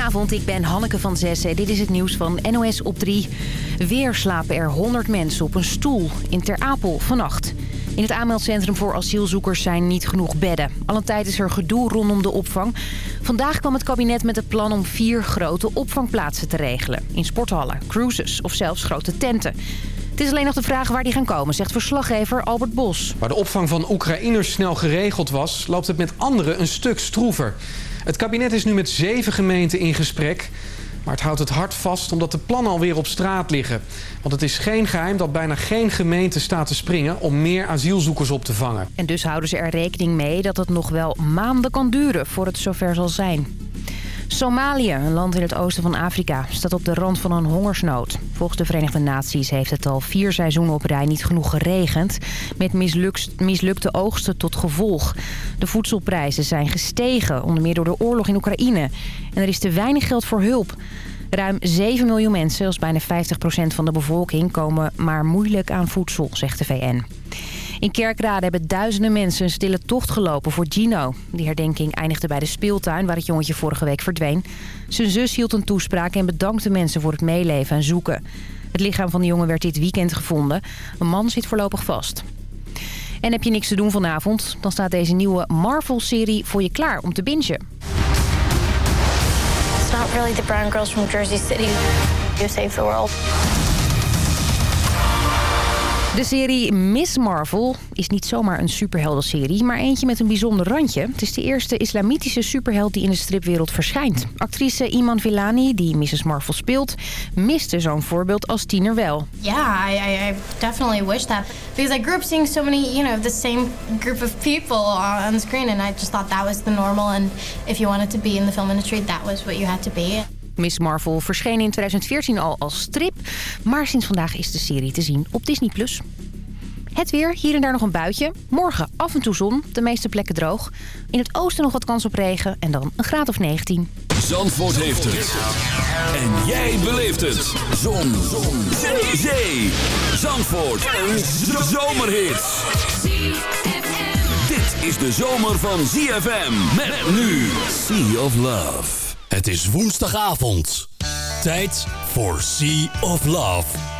Goedenavond, ik ben Hanneke van Zessen. Dit is het nieuws van NOS op 3. Weer slapen er 100 mensen op een stoel in Ter Apel vannacht. In het aanmeldcentrum voor asielzoekers zijn niet genoeg bedden. Al een tijd is er gedoe rondom de opvang. Vandaag kwam het kabinet met het plan om vier grote opvangplaatsen te regelen. In sporthallen, cruises of zelfs grote tenten. Het is alleen nog de vraag waar die gaan komen, zegt verslaggever Albert Bos. Waar de opvang van Oekraïners snel geregeld was, loopt het met anderen een stuk stroever. Het kabinet is nu met zeven gemeenten in gesprek. Maar het houdt het hart vast omdat de plannen alweer op straat liggen. Want het is geen geheim dat bijna geen gemeente staat te springen om meer asielzoekers op te vangen. En dus houden ze er rekening mee dat het nog wel maanden kan duren voor het zover zal zijn. Somalië, een land in het oosten van Afrika, staat op de rand van een hongersnood. Volgens de Verenigde Naties heeft het al vier seizoenen op rij niet genoeg geregend... met mislukte oogsten tot gevolg. De voedselprijzen zijn gestegen, onder meer door de oorlog in Oekraïne. En er is te weinig geld voor hulp. Ruim 7 miljoen mensen, zoals bijna 50% van de bevolking... komen maar moeilijk aan voedsel, zegt de VN. In Kerkrade hebben duizenden mensen een stille tocht gelopen voor Gino. Die herdenking eindigde bij de speeltuin waar het jongetje vorige week verdween. Zijn zus hield een toespraak en bedankte mensen voor het meeleven en zoeken. Het lichaam van de jongen werd dit weekend gevonden. Een man zit voorlopig vast. En heb je niks te doen vanavond? Dan staat deze nieuwe Marvel-serie voor je klaar om te bingen. It's not really the brown girls from Jersey City who save the world. De serie Miss Marvel is niet zomaar een superheldenserie, maar eentje met een bijzonder randje. Het is de eerste islamitische superheld die in de stripwereld verschijnt. Actrice Iman Villani, die Mrs. Marvel speelt, miste zo'n voorbeeld als tiener wel. Yeah, I, I, I definitely wish that. Because I grew up seeing so many, you know, the same group of people on the screen. And I just thought that was the normal. And if you wanted to be in the film industry, that was what you had to be. Miss Marvel verscheen in 2014 al als strip. Maar sinds vandaag is de serie te zien op Disney+. Het weer, hier en daar nog een buitje. Morgen af en toe zon, de meeste plekken droog. In het oosten nog wat kans op regen en dan een graad of 19. Zandvoort heeft het. En jij beleeft het. Zon. zon. Zee. Zee. Zandvoort. Een zomerhit. Dit is de zomer van ZFM. Met nu Sea of Love. Het is woensdagavond. Tijd voor Sea of Love.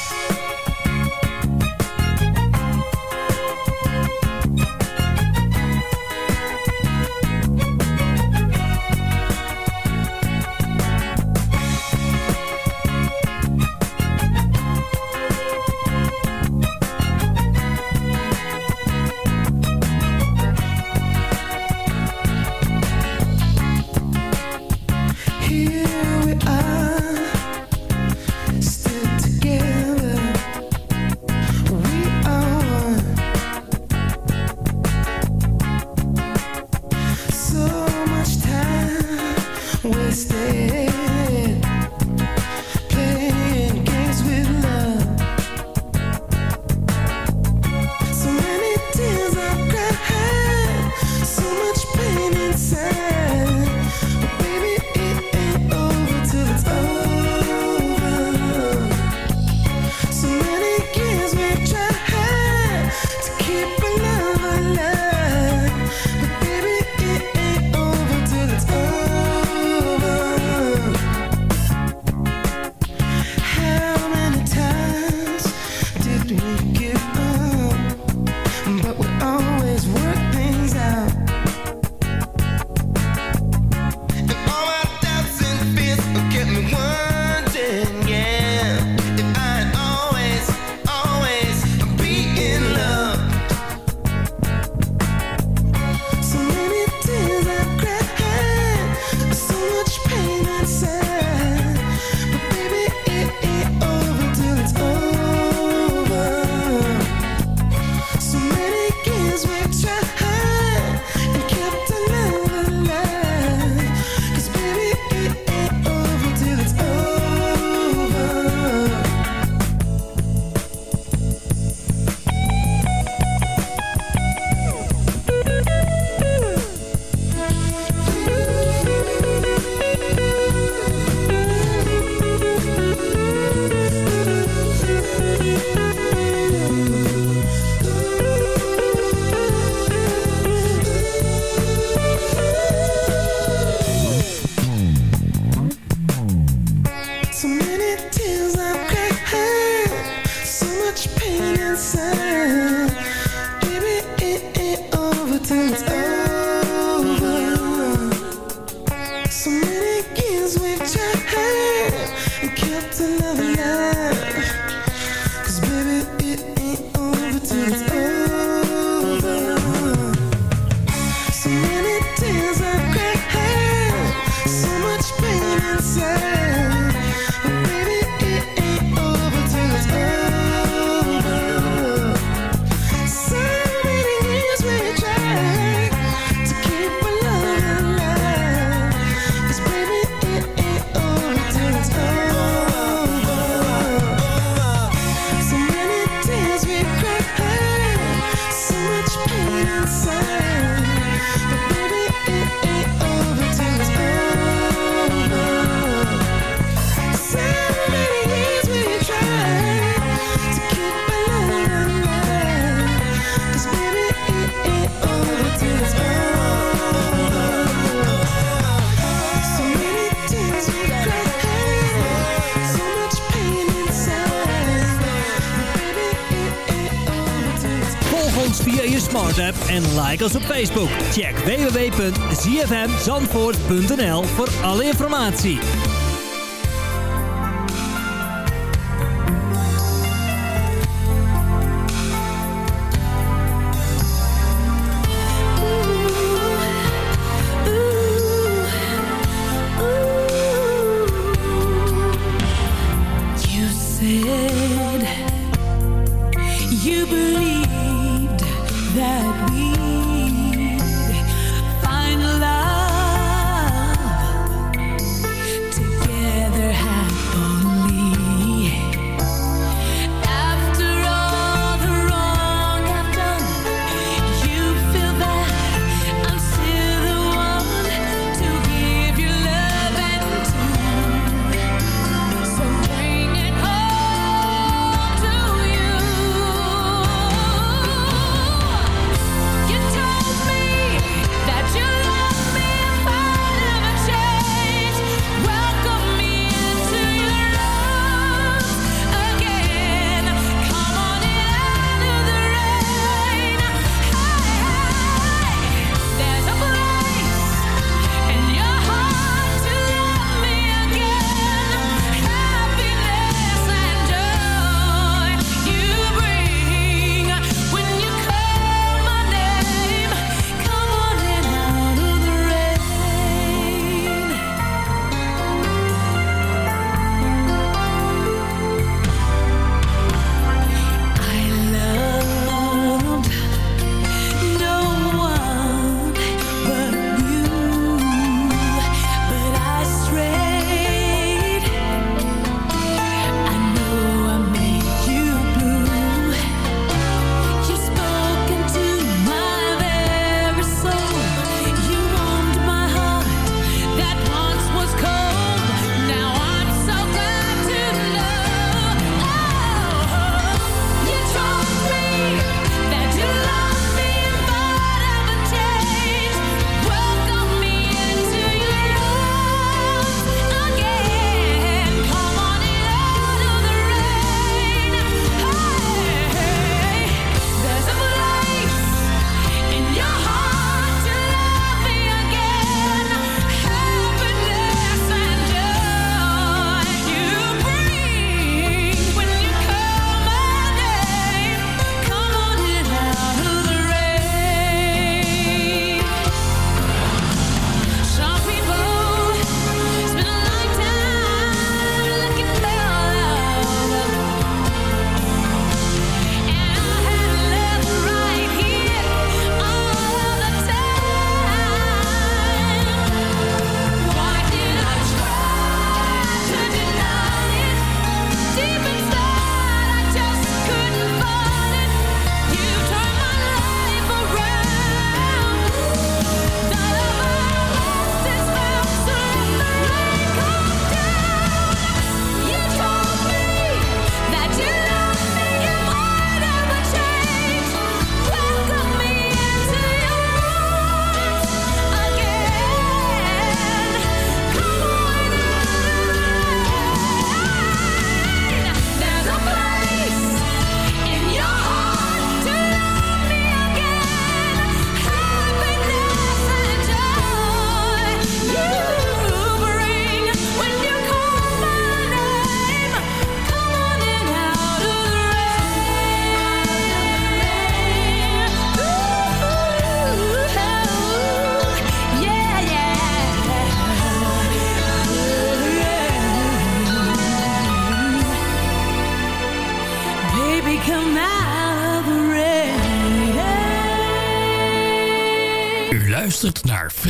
En like ons op Facebook. Check www.zfmzandvoort.nl voor alle informatie.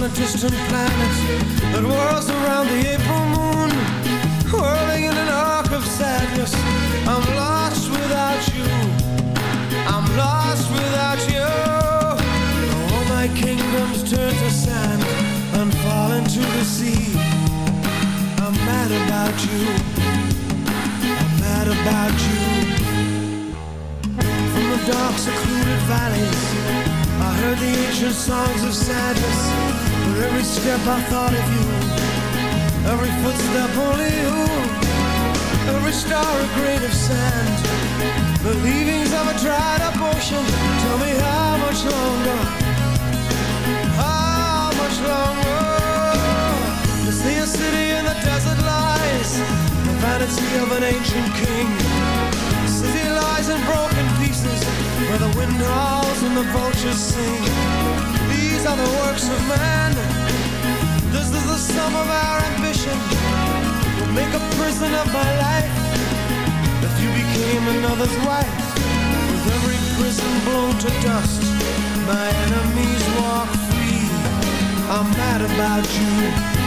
On a distant planet That whirls around the April moon Whirling in an arc of sadness. I'm lost without you. I'm lost without you. All my kingdoms turn to sand And fall into the sea. I'm mad about you. I'm mad about you. From the dark secluded valleys I heard the ancient songs of sadness every step I thought of you Every footstep only you Every star a grain of sand. The leavings of a dried up ocean Tell me how much longer How much longer. To see a city in the desert lies The vanity of an ancient king. The city lies in broken pieces Where the wind howls and the vultures sing These are the works of man. This is the sum of our ambition. Will make a prison of my life. If you became another's wife With every prison blown to dust My enemies walk free. I'm mad about you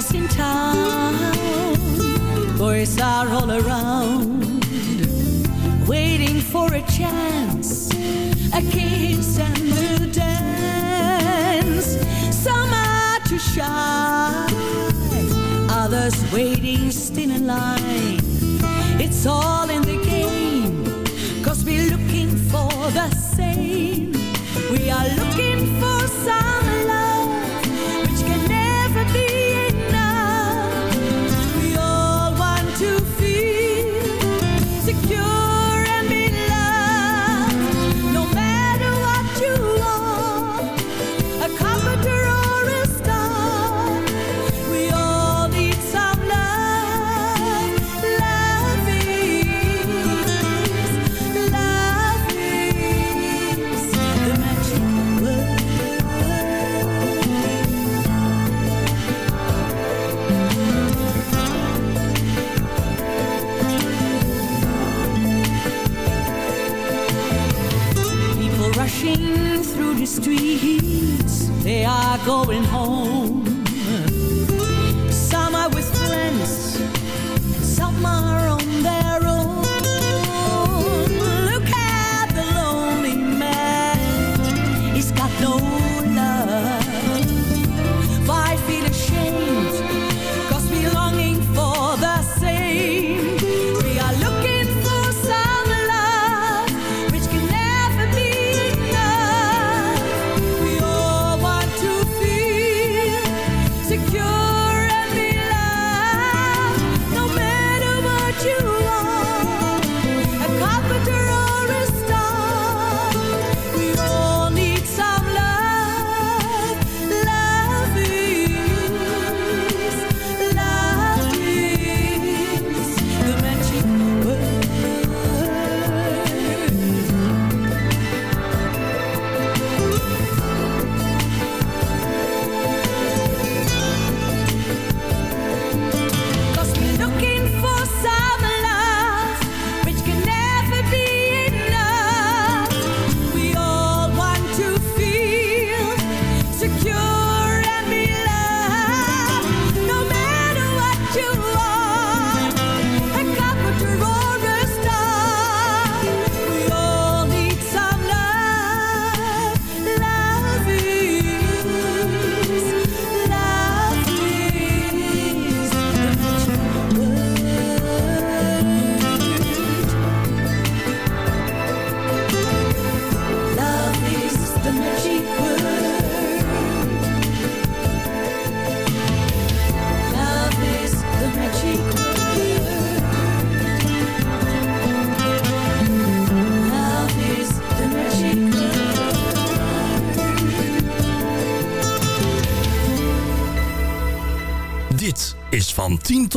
In town, boys are all around, waiting for a chance, a kiss and a dance. Some are too shy, others waiting still in line. It's all in the game, cause we're looking for the same. We are looking for some they are going home.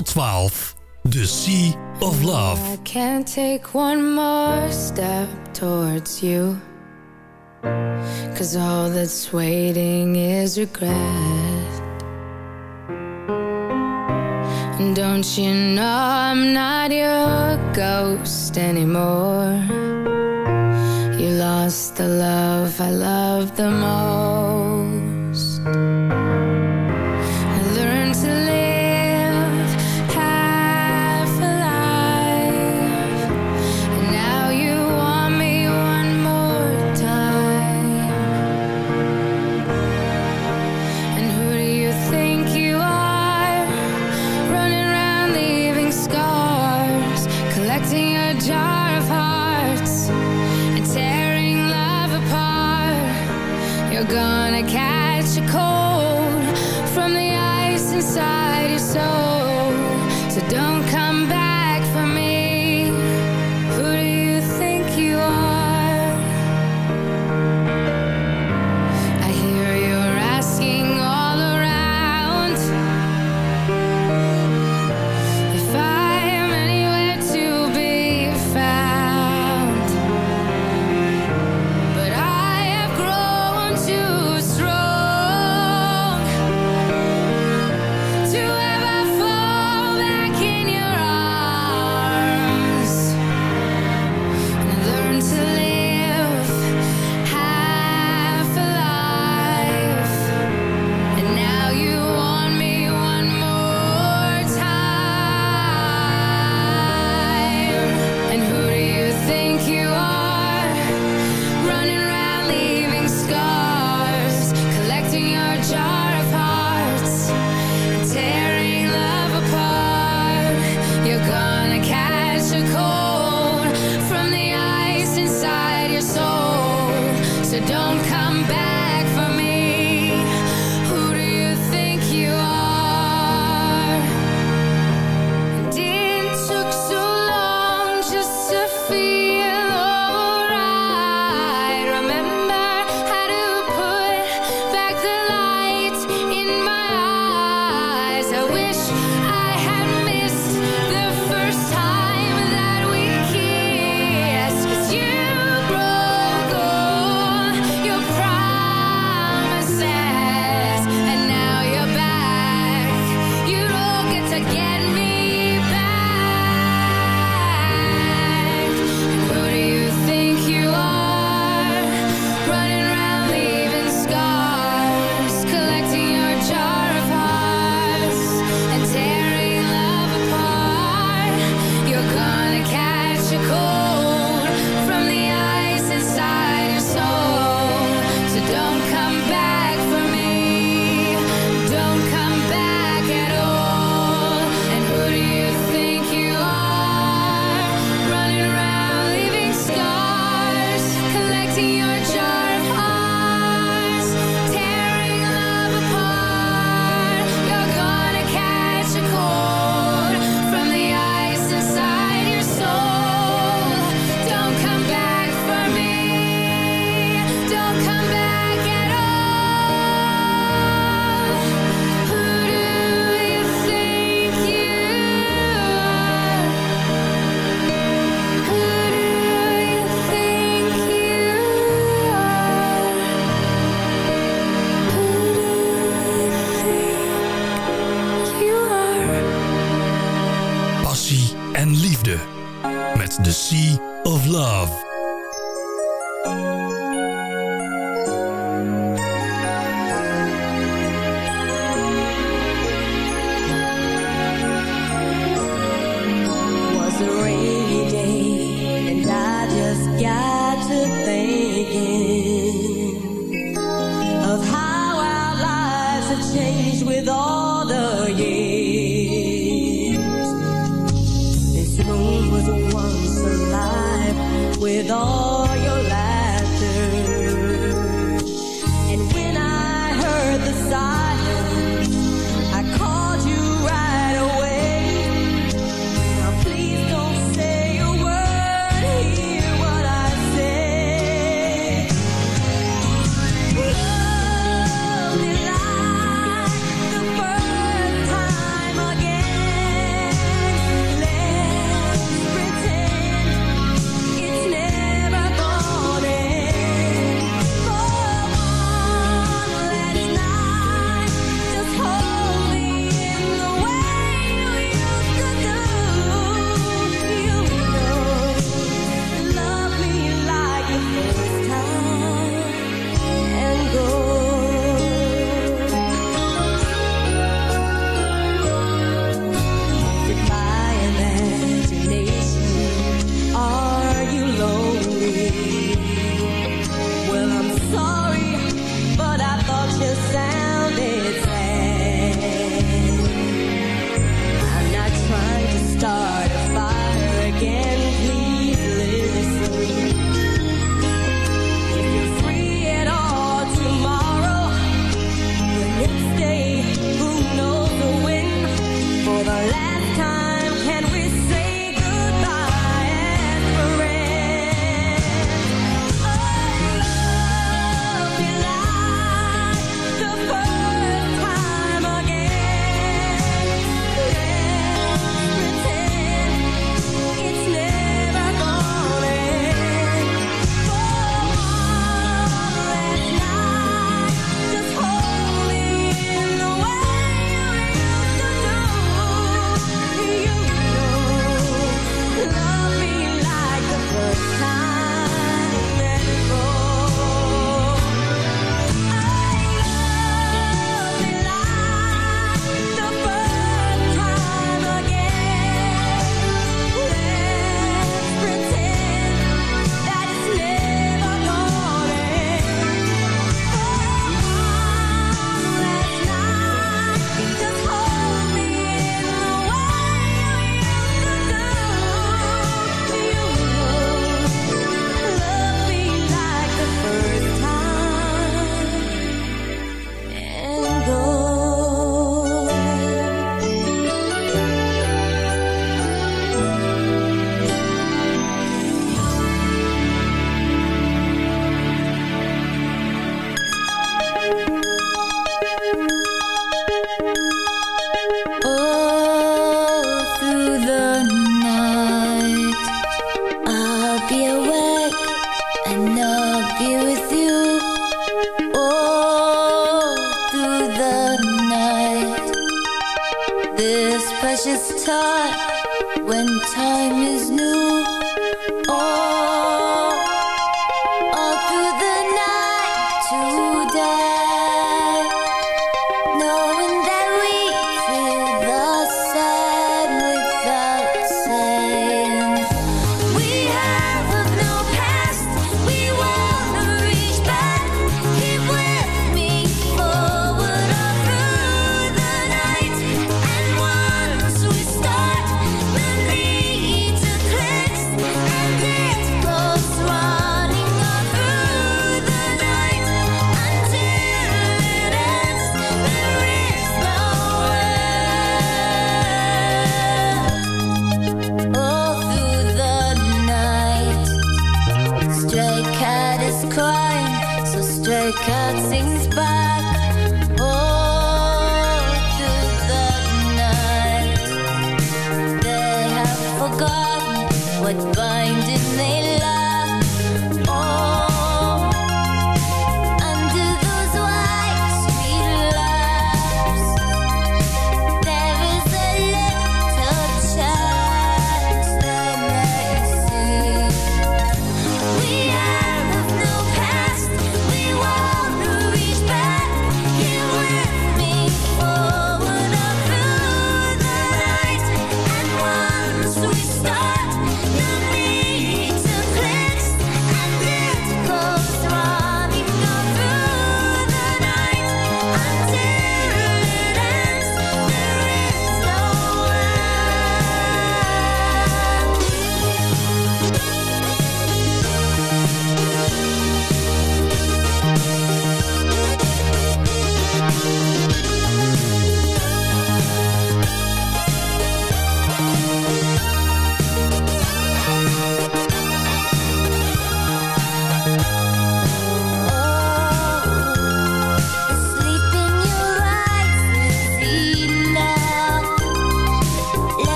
tot 12. The Sea of Love. I can't take one more step towards you. Cause all that's waiting is regret. And don't you know I'm not your ghost anymore? You lost the love I loved the most.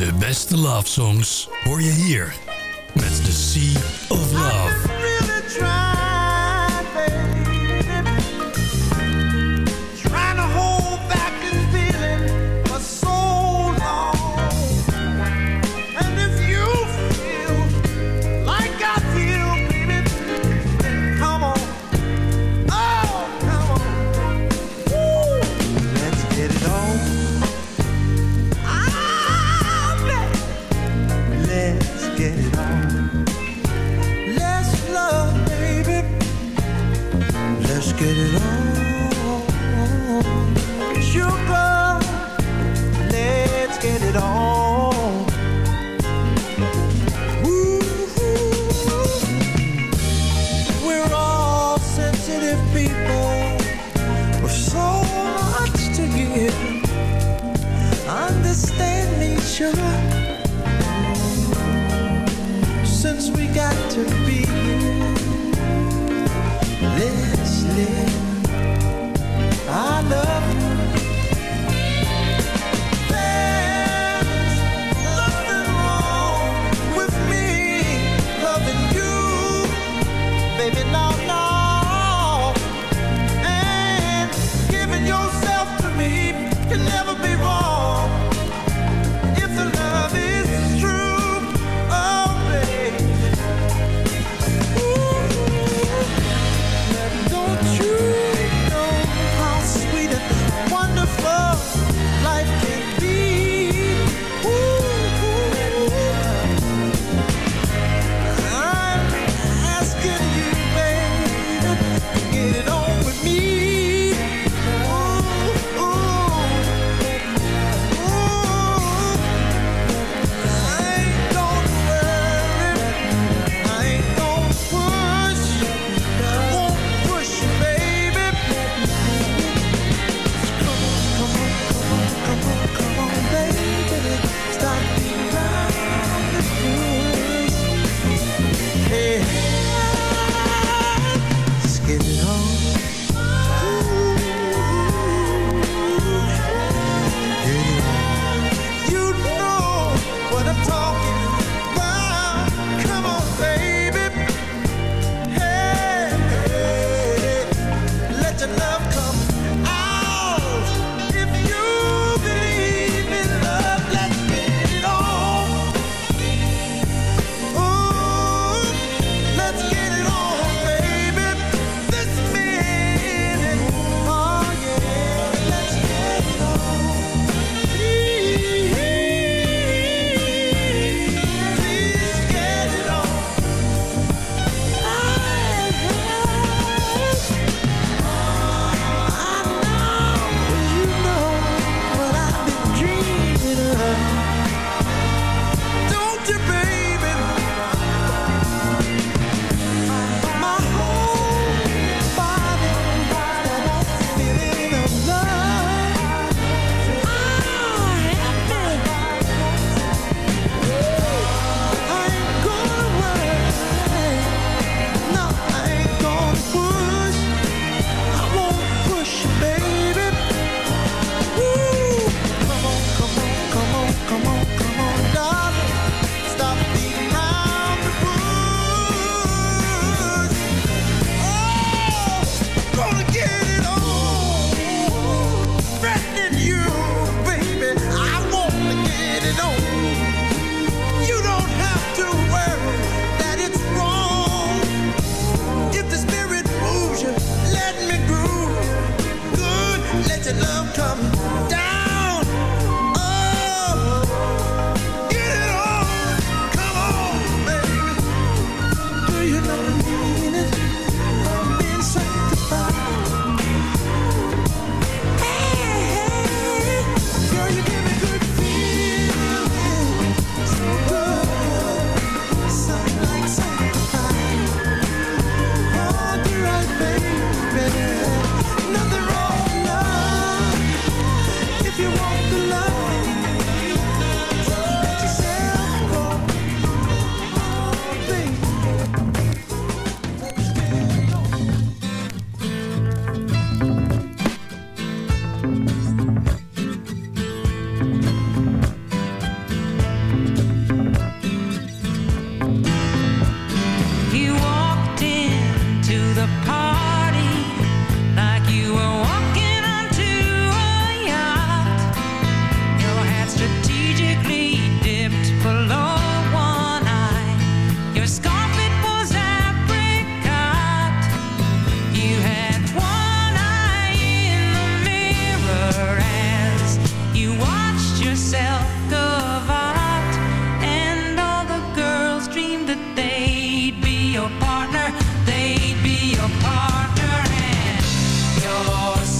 De beste love songs hoor je hier met The Sea of Love.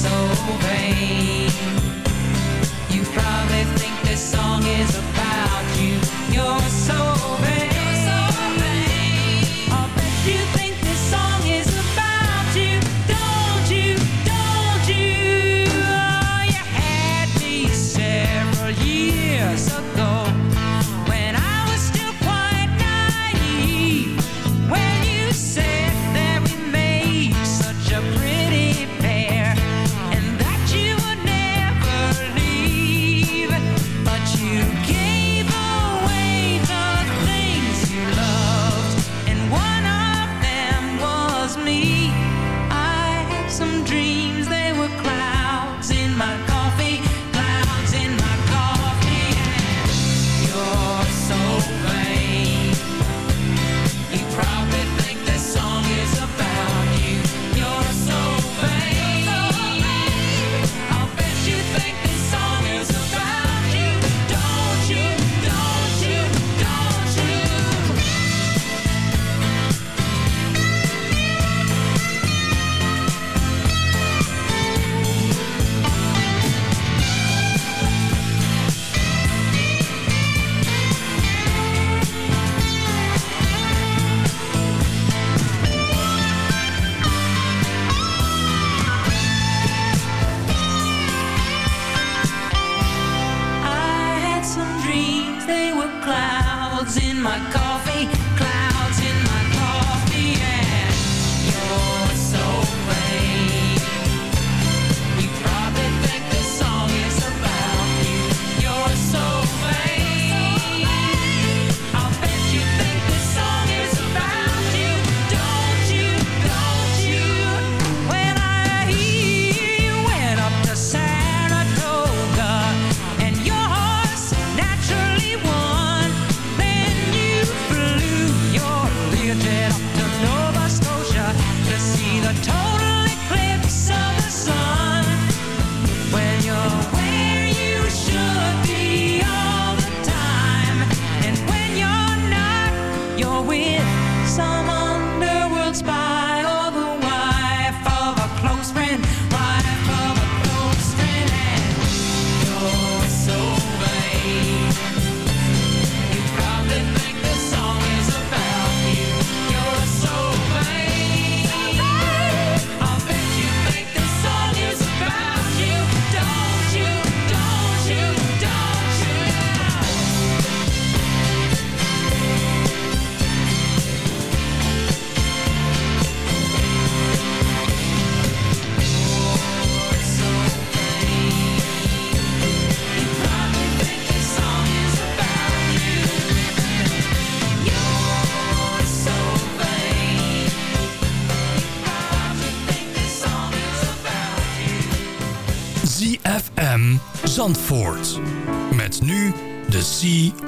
so vain. You probably think this song is about you. You're so vain.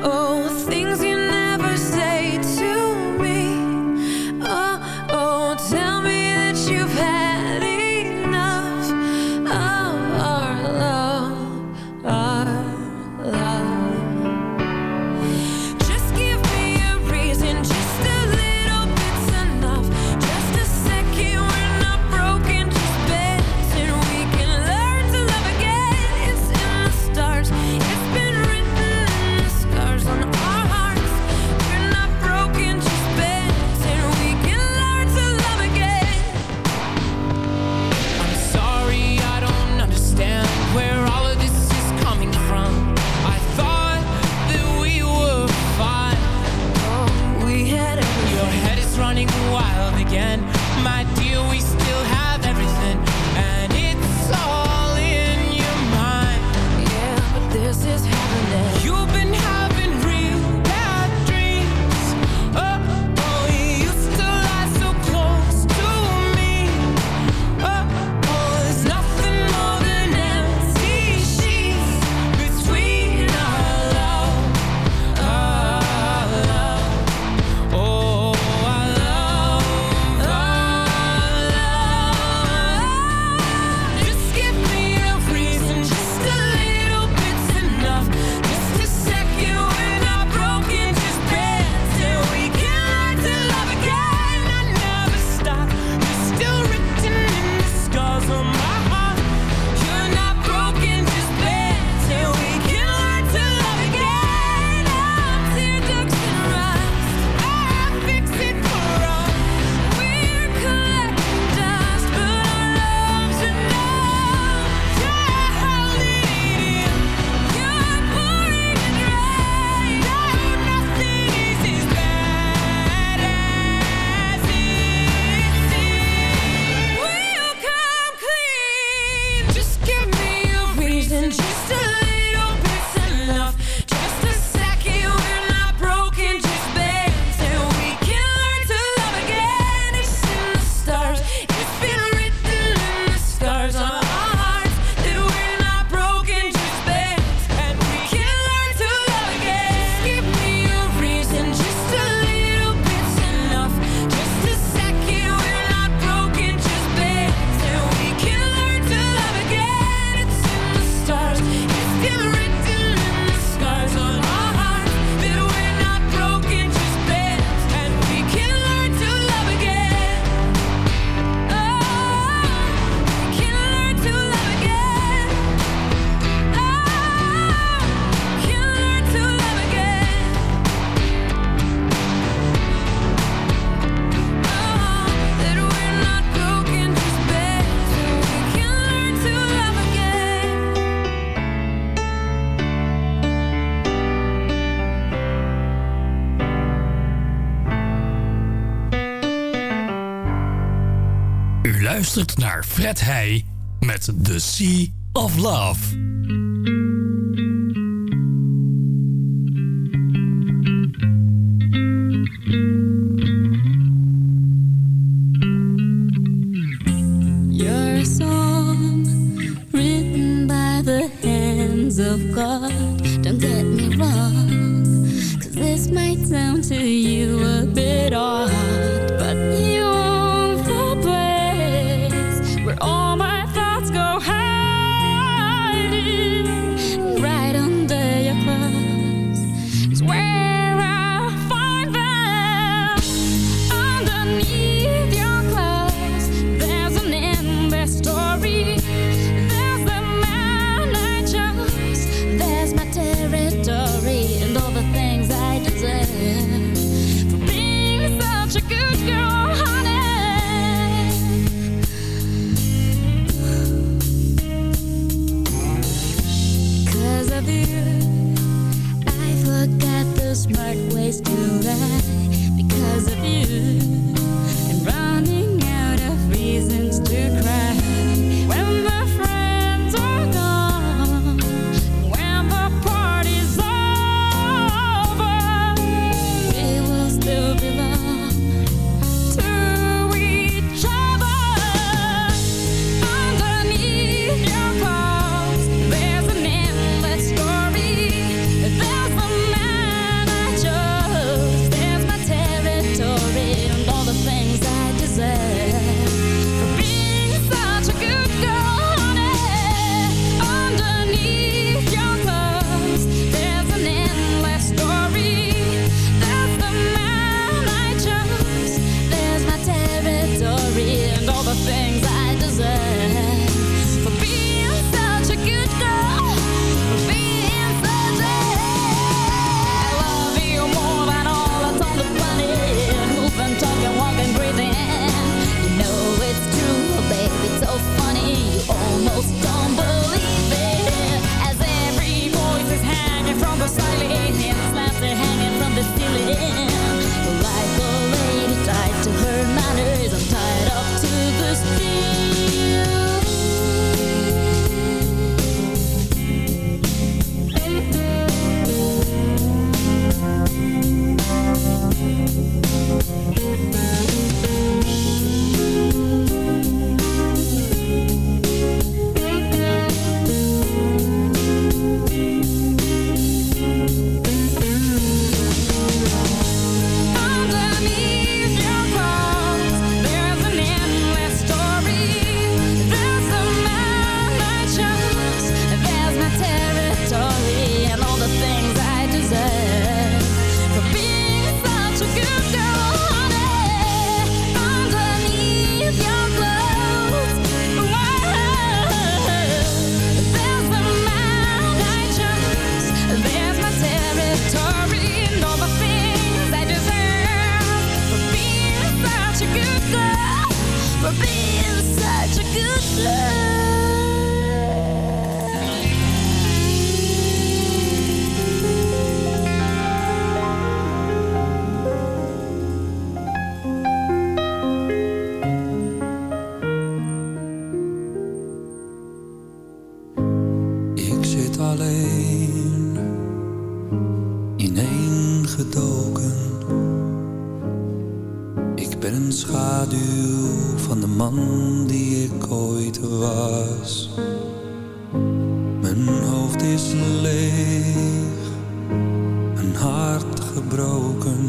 oh geluisterd naar Fred Heij met The Sea of Love. of God. Don't get me wrong, cause this might sound man die ik ooit was. Mijn hoofd is leeg, mijn hart gebroken.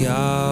Yeah.